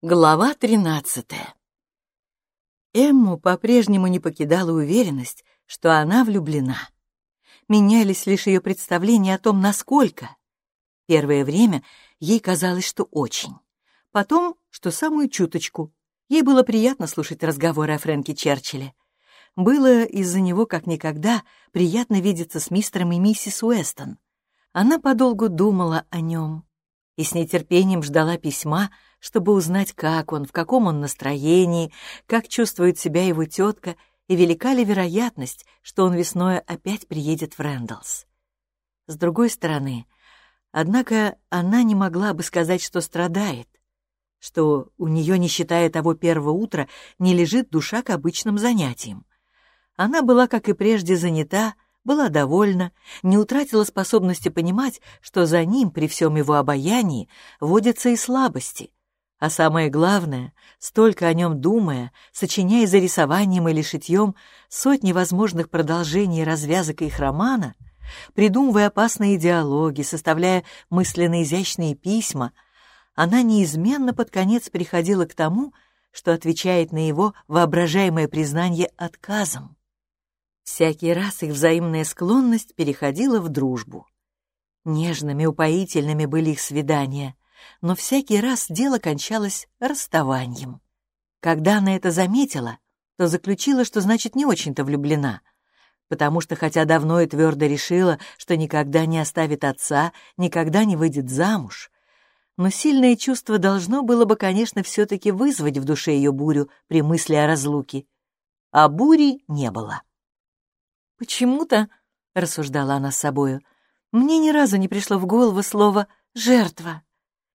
Глава тринадцатая. Эмму по-прежнему не покидала уверенность, что она влюблена. Менялись лишь ее представления о том, насколько. Первое время ей казалось, что очень. Потом, что самую чуточку. Ей было приятно слушать разговоры о Фрэнке Черчилле. Было из-за него, как никогда, приятно видеться с мистером и миссис Уэстон. Она подолгу думала о нем и с нетерпением ждала письма, чтобы узнать, как он, в каком он настроении, как чувствует себя его тетка и велика ли вероятность, что он весной опять приедет в Рэндаллс. С другой стороны, однако она не могла бы сказать, что страдает, что у нее, не считая того первого утра, не лежит душа к обычным занятиям. Она была, как и прежде, занята, была довольна, не утратила способности понимать, что за ним, при всем его обаянии, водятся и слабости, а самое главное, столько о нем думая, сочиняя за рисованием или шитьем сотни возможных продолжений развязок их романа, придумывая опасные диалоги, составляя мысленно изящные письма, она неизменно под конец приходила к тому, что отвечает на его воображаемое признание отказом. Всякий раз их взаимная склонность переходила в дружбу. Нежными, упоительными были их свидания, но всякий раз дело кончалось расставанием. Когда она это заметила, то заключила, что значит не очень-то влюблена, потому что хотя давно и твердо решила, что никогда не оставит отца, никогда не выйдет замуж, но сильное чувство должно было бы, конечно, все-таки вызвать в душе ее бурю при мысли о разлуке. А бури не было. «Почему-то», — рассуждала она с собою, — «мне ни разу не пришло в голову слово «жертва».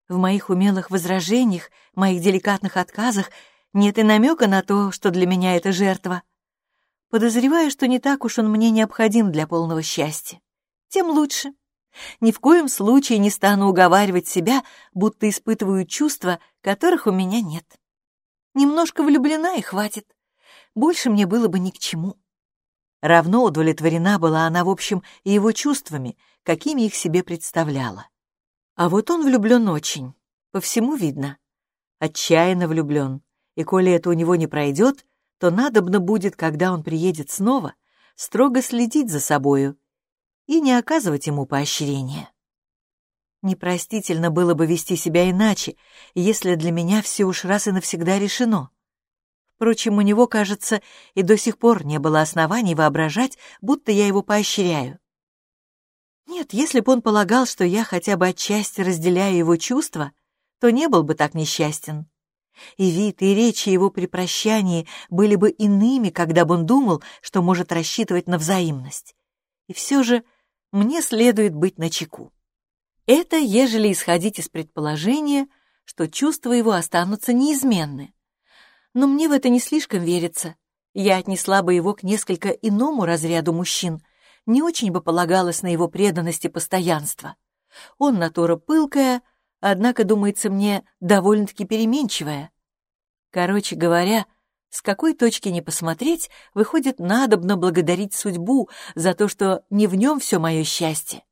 В моих умелых возражениях, моих деликатных отказах нет и намека на то, что для меня это жертва. Подозреваю, что не так уж он мне необходим для полного счастья. Тем лучше. Ни в коем случае не стану уговаривать себя, будто испытываю чувства, которых у меня нет. Немножко влюблена и хватит. Больше мне было бы ни к чему. Равно удовлетворена была она, в общем, и его чувствами, какими их себе представляла. А вот он влюблен очень, по всему видно. Отчаянно влюблен, и коли это у него не пройдет, то надобно будет, когда он приедет снова, строго следить за собою и не оказывать ему поощрения. Непростительно было бы вести себя иначе, если для меня все уж раз и навсегда решено. Впрочем, у него, кажется, и до сих пор не было оснований воображать, будто я его поощряю. Нет, если бы он полагал, что я хотя бы отчасти разделяю его чувства, то не был бы так несчастен. И вид, и речи его при прощании были бы иными, когда бы он думал, что может рассчитывать на взаимность. И все же мне следует быть начеку. Это, ежели исходить из предположения, что чувства его останутся неизменны. Но мне в это не слишком верится. Я отнесла бы его к несколько иному разряду мужчин — не очень бы полагалась на его преданность и постоянство. Он натура пылкая, однако, думается мне, довольно-таки переменчивая. Короче говоря, с какой точки не посмотреть, выходит, надобно благодарить судьбу за то, что не в нем все мое счастье.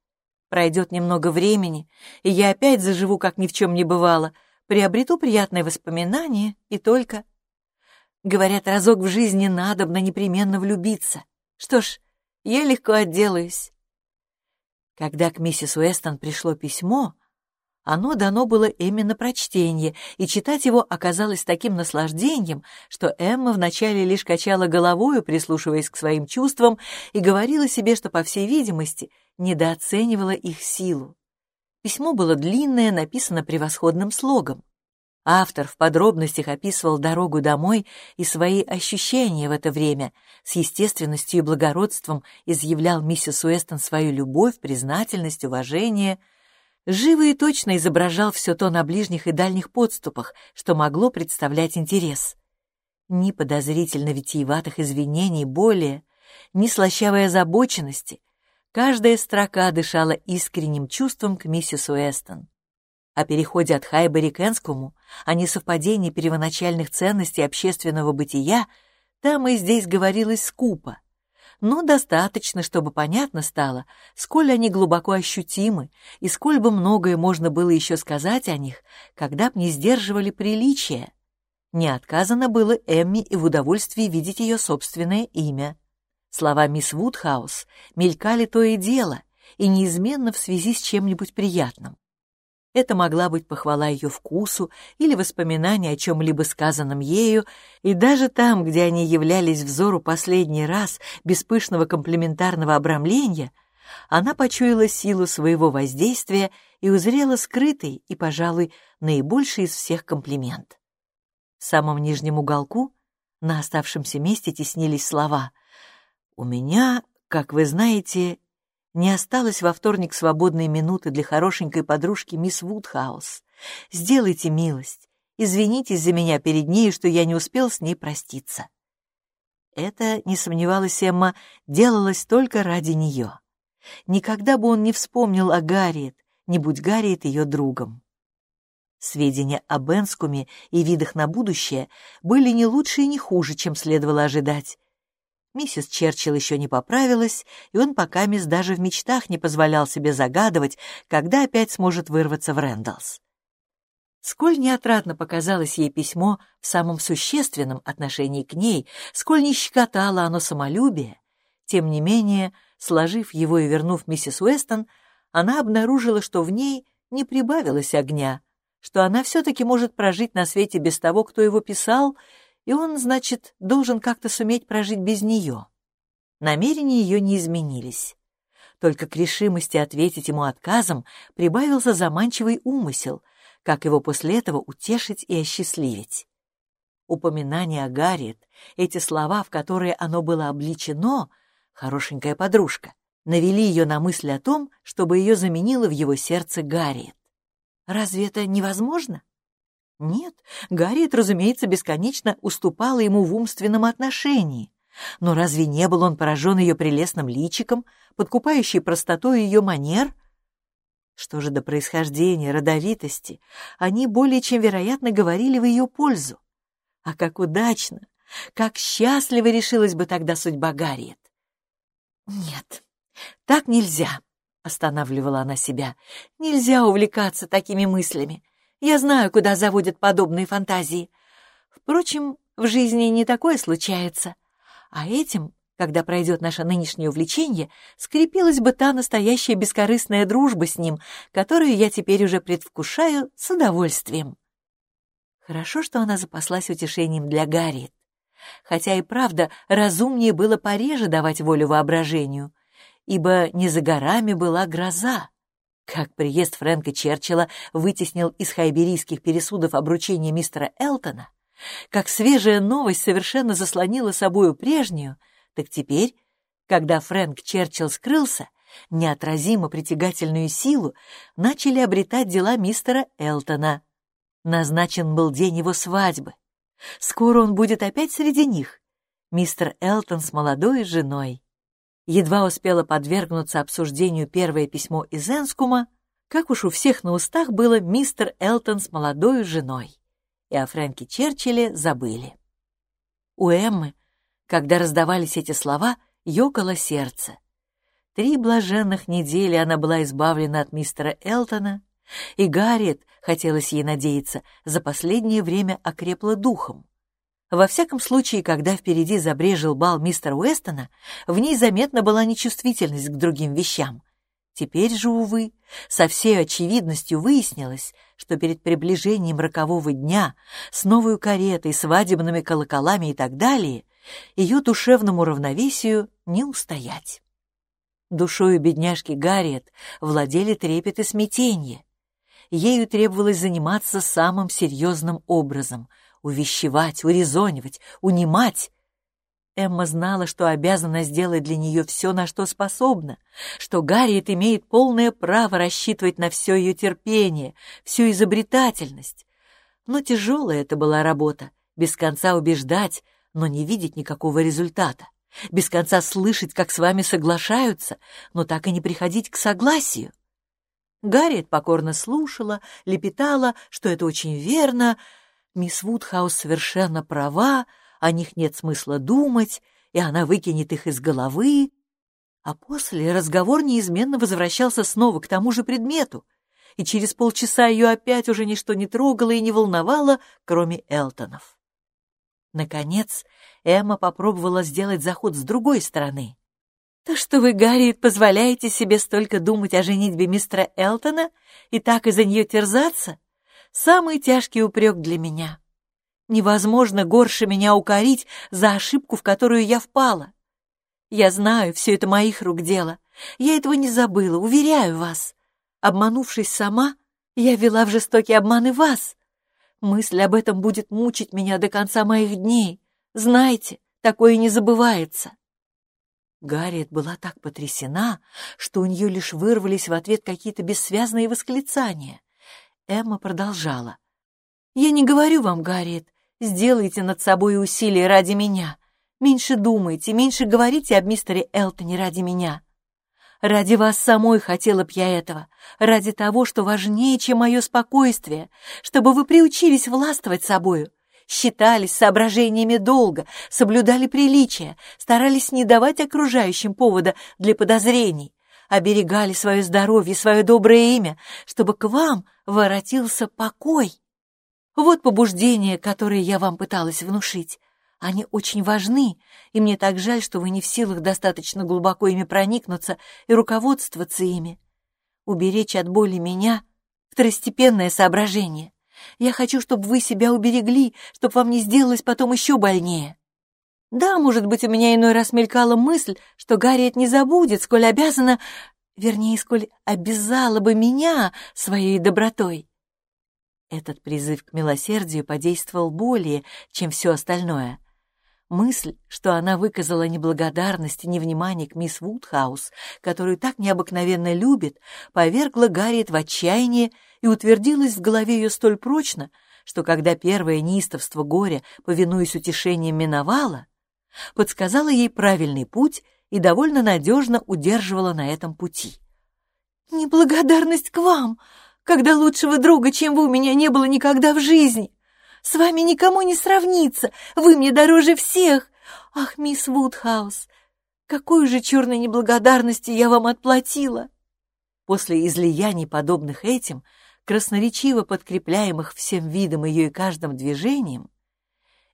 Пройдет немного времени, и я опять заживу, как ни в чем не бывало, приобрету приятные воспоминания и только... Говорят, разок в жизни надобно непременно влюбиться. Что ж, я легко отделаюсь. Когда к миссис Уэстон пришло письмо, оно дано было Эмме на прочтение, и читать его оказалось таким наслаждением, что Эмма вначале лишь качала головою, прислушиваясь к своим чувствам, и говорила себе, что, по всей видимости, недооценивала их силу. Письмо было длинное, написано превосходным слогом. Автор в подробностях описывал дорогу домой и свои ощущения в это время, с естественностью и благородством изъявлял миссис Уэстон свою любовь, признательность, уважение. Живо и точно изображал все то на ближних и дальних подступах, что могло представлять интерес. Ни подозрительно витиеватых извинений более, ни слащавой озабоченности. Каждая строка дышала искренним чувством к миссис Уэстон о переходе от Хайбери к Энскому, о несовпадении первоначальных ценностей общественного бытия, там и здесь говорилось скупо. но достаточно, чтобы понятно стало, сколь они глубоко ощутимы и сколь бы многое можно было еще сказать о них, когда б не сдерживали приличия. Не отказано было Эмми и в удовольствии видеть ее собственное имя. Слова мисс Вудхаус мелькали то и дело, и неизменно в связи с чем-нибудь приятным. Это могла быть похвала ее вкусу или воспоминание о чем-либо сказанном ею, и даже там, где они являлись взору последний раз без пышного комплиментарного обрамления, она почуяла силу своего воздействия и узрела скрытый и, пожалуй, наибольший из всех комплимент. В самом нижнем уголку на оставшемся месте теснились слова «У меня, как вы знаете, не осталось во вторник свободной минуты для хорошенькой подружки мисс Вудхаус. Сделайте милость, извинитесь за меня перед ней, что я не успел с ней проститься». Это, не сомневалась Эмма, делалось только ради нее. Никогда бы он не вспомнил о Гарриет, не будь Гарриет ее другом. Сведения об Энскуме и видах на будущее были не лучше и не хуже, чем следовало ожидать. Миссис Черчилл еще не поправилась, и он пока мисс даже в мечтах не позволял себе загадывать, когда опять сможет вырваться в Рэндаллс. Сколь неотрадно показалось ей письмо в самом существенном отношении к ней, сколь не щекотало оно самолюбие, тем не менее, сложив его и вернув миссис Уэстон, она обнаружила, что в ней не прибавилось огня, что она все-таки может прожить на свете без того, кто его писал, и он, значит, должен как-то суметь прожить без нее. Намерения ее не изменились. Только к решимости ответить ему отказом прибавился заманчивый умысел, как его после этого утешить и осчастливить. Упоминание о Гарриет, эти слова, в которые оно было обличено, хорошенькая подружка, навели ее на мысль о том, чтобы ее заменила в его сердце Гарриет. Разве это невозможно? Нет, Гарриет, разумеется, бесконечно уступала ему в умственном отношении. Но разве не был он поражен ее прелестным личиком, подкупающей простотой ее манер? Что же до происхождения, родовитости, они более чем вероятно говорили в ее пользу. А как удачно, как счастливо решилась бы тогда судьба Гарриет. Нет, так нельзя, — останавливала она себя. Нельзя увлекаться такими мыслями. Я знаю, куда заводят подобные фантазии. Впрочем, в жизни не такое случается. А этим, когда пройдет наше нынешнее увлечение, скрепилась бы та настоящая бескорыстная дружба с ним, которую я теперь уже предвкушаю с удовольствием. Хорошо, что она запаслась утешением для Гарриет. Хотя и правда, разумнее было пореже давать волю воображению, ибо не за горами была гроза. Как приезд Фрэнка Черчилла вытеснил из хайберийских пересудов обручение мистера Элтона, как свежая новость совершенно заслонила собою прежнюю, так теперь, когда Фрэнк Черчилл скрылся, неотразимо притягательную силу начали обретать дела мистера Элтона. Назначен был день его свадьбы. Скоро он будет опять среди них. Мистер Элтон с молодой женой. Едва успела подвергнуться обсуждению первое письмо из Энскума, как уж у всех на устах было мистер Элтон с молодой женой. И о Фрэнке Черчилле забыли. У Эммы, когда раздавались эти слова, ёкало сердце. Три блаженных недели она была избавлена от мистера Элтона, и Гарриет, хотелось ей надеяться, за последнее время окрепла духом. Во всяком случае, когда впереди забрежил бал мистера Уэстона, в ней заметна была нечувствительность к другим вещам. Теперь же, увы, со всей очевидностью выяснилось, что перед приближением рокового дня с новой каретой, свадебными колоколами и так далее, ее душевному равновесию не устоять. Душою бедняжки Гарриет владели трепет и смятение. Ею требовалось заниматься самым серьезным образом — увещевать, урезонивать, унимать. Эмма знала, что обязана сделать для нее все, на что способна, что Гарриет имеет полное право рассчитывать на все ее терпение, всю изобретательность. Но тяжелая это была работа, без конца убеждать, но не видеть никакого результата, без конца слышать, как с вами соглашаются, но так и не приходить к согласию. Гарриет покорно слушала, лепетала, что это очень верно, Мисс Вудхаус совершенно права, о них нет смысла думать, и она выкинет их из головы, а после разговор неизменно возвращался снова к тому же предмету, и через полчаса ее опять уже ничто не трогало и не волновало, кроме Элтонов. Наконец, Эмма попробовала сделать заход с другой стороны. «То, что вы, Гарри, позволяете себе столько думать о женитьбе мистера Элтона и так из-за нее терзаться, самый тяжкий упрек для меня. Невозможно горше меня укорить за ошибку, в которую я впала. Я знаю, все это моих рук дело. Я этого не забыла, уверяю вас. Обманувшись сама, я вела в жестокий обман и вас. Мысль об этом будет мучить меня до конца моих дней. Знайте, такое не забывается. Гарриет была так потрясена, что у нее лишь вырвались в ответ какие-то бессвязные восклицания. Эмма продолжала. «Я не говорю вам, Гарриет, сделайте над собой усилия ради меня. Меньше думайте, меньше говорите об мистере Элтоне ради меня. Ради вас самой хотела б я этого, ради того, что важнее, чем мое спокойствие, чтобы вы приучились властвовать собою, считались соображениями долга, соблюдали приличия, старались не давать окружающим повода для подозрений, оберегали свое здоровье, свое доброе имя, чтобы к вам воротился покой. Вот побуждение, которое я вам пыталась внушить. Они очень важны, и мне так жаль, что вы не в силах достаточно глубоко ими проникнуться и руководствоваться ими. Уберечь от боли меня — второстепенное соображение. Я хочу, чтобы вы себя уберегли, чтобы вам не сделалось потом еще больнее. Да, может быть, у меня иной раз мелькала мысль, что Гарриет не забудет, сколь обязана, вернее, сколь обязала бы меня своей добротой. Этот призыв к милосердию подействовал более, чем все остальное. Мысль, что она выказала неблагодарность и невнимание к мисс Вудхаус, которую так необыкновенно любит, повергла Гарриет в отчаяние и утвердилась в голове ее столь прочно, что когда первое неистовство горя, повинуясь утешением, миновало, подсказала ей правильный путь и довольно надежно удерживала на этом пути. «Неблагодарность к вам! Когда лучшего друга, чем вы, у меня не было никогда в жизни!» С вами никому не сравнится. Вы мне дороже всех. Ах, мисс Вудхаус, какой же черной неблагодарности я вам отплатила!» После излияний, подобных этим, красноречиво подкрепляемых всем видом ее и каждым движением,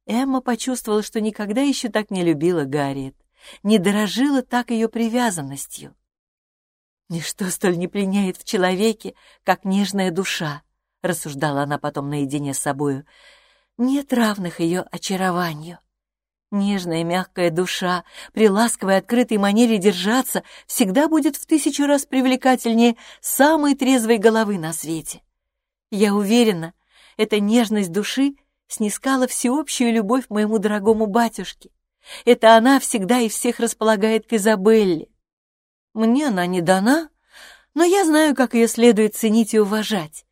Эмма почувствовала, что никогда еще так не любила Гарриет, не дорожила так ее привязанностью. «Ничто столь не пленяет в человеке, как нежная душа», — рассуждала она потом наедине с собою, нет равных ее очарованию. Нежная мягкая душа, при ласковой открытой манере держаться, всегда будет в тысячу раз привлекательнее самой трезвой головы на свете. Я уверена, эта нежность души снискала всеобщую любовь моему дорогому батюшке. Это она всегда и всех располагает к Изабелле. Мне она не дана, но я знаю, как ее следует ценить и уважать.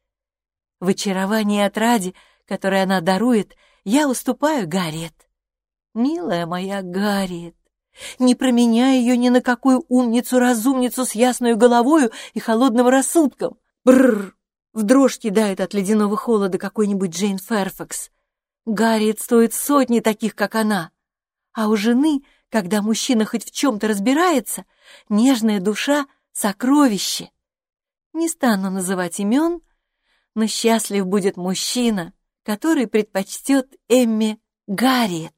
В очаровании отради — которое она дарует, я уступаю Гарриет. Милая моя Гарриет, не променяй ее ни на какую умницу-разумницу с ясной головою и холодным рассудком. Бррр! В дрожь кидает от ледяного холода какой-нибудь Джейн Ферфакс. Гарриет стоит сотни таких, как она. А у жены, когда мужчина хоть в чем-то разбирается, нежная душа — сокровище. Не стану называть имен, но счастлив будет мужчина, который предпочтет Эмме Гарриет.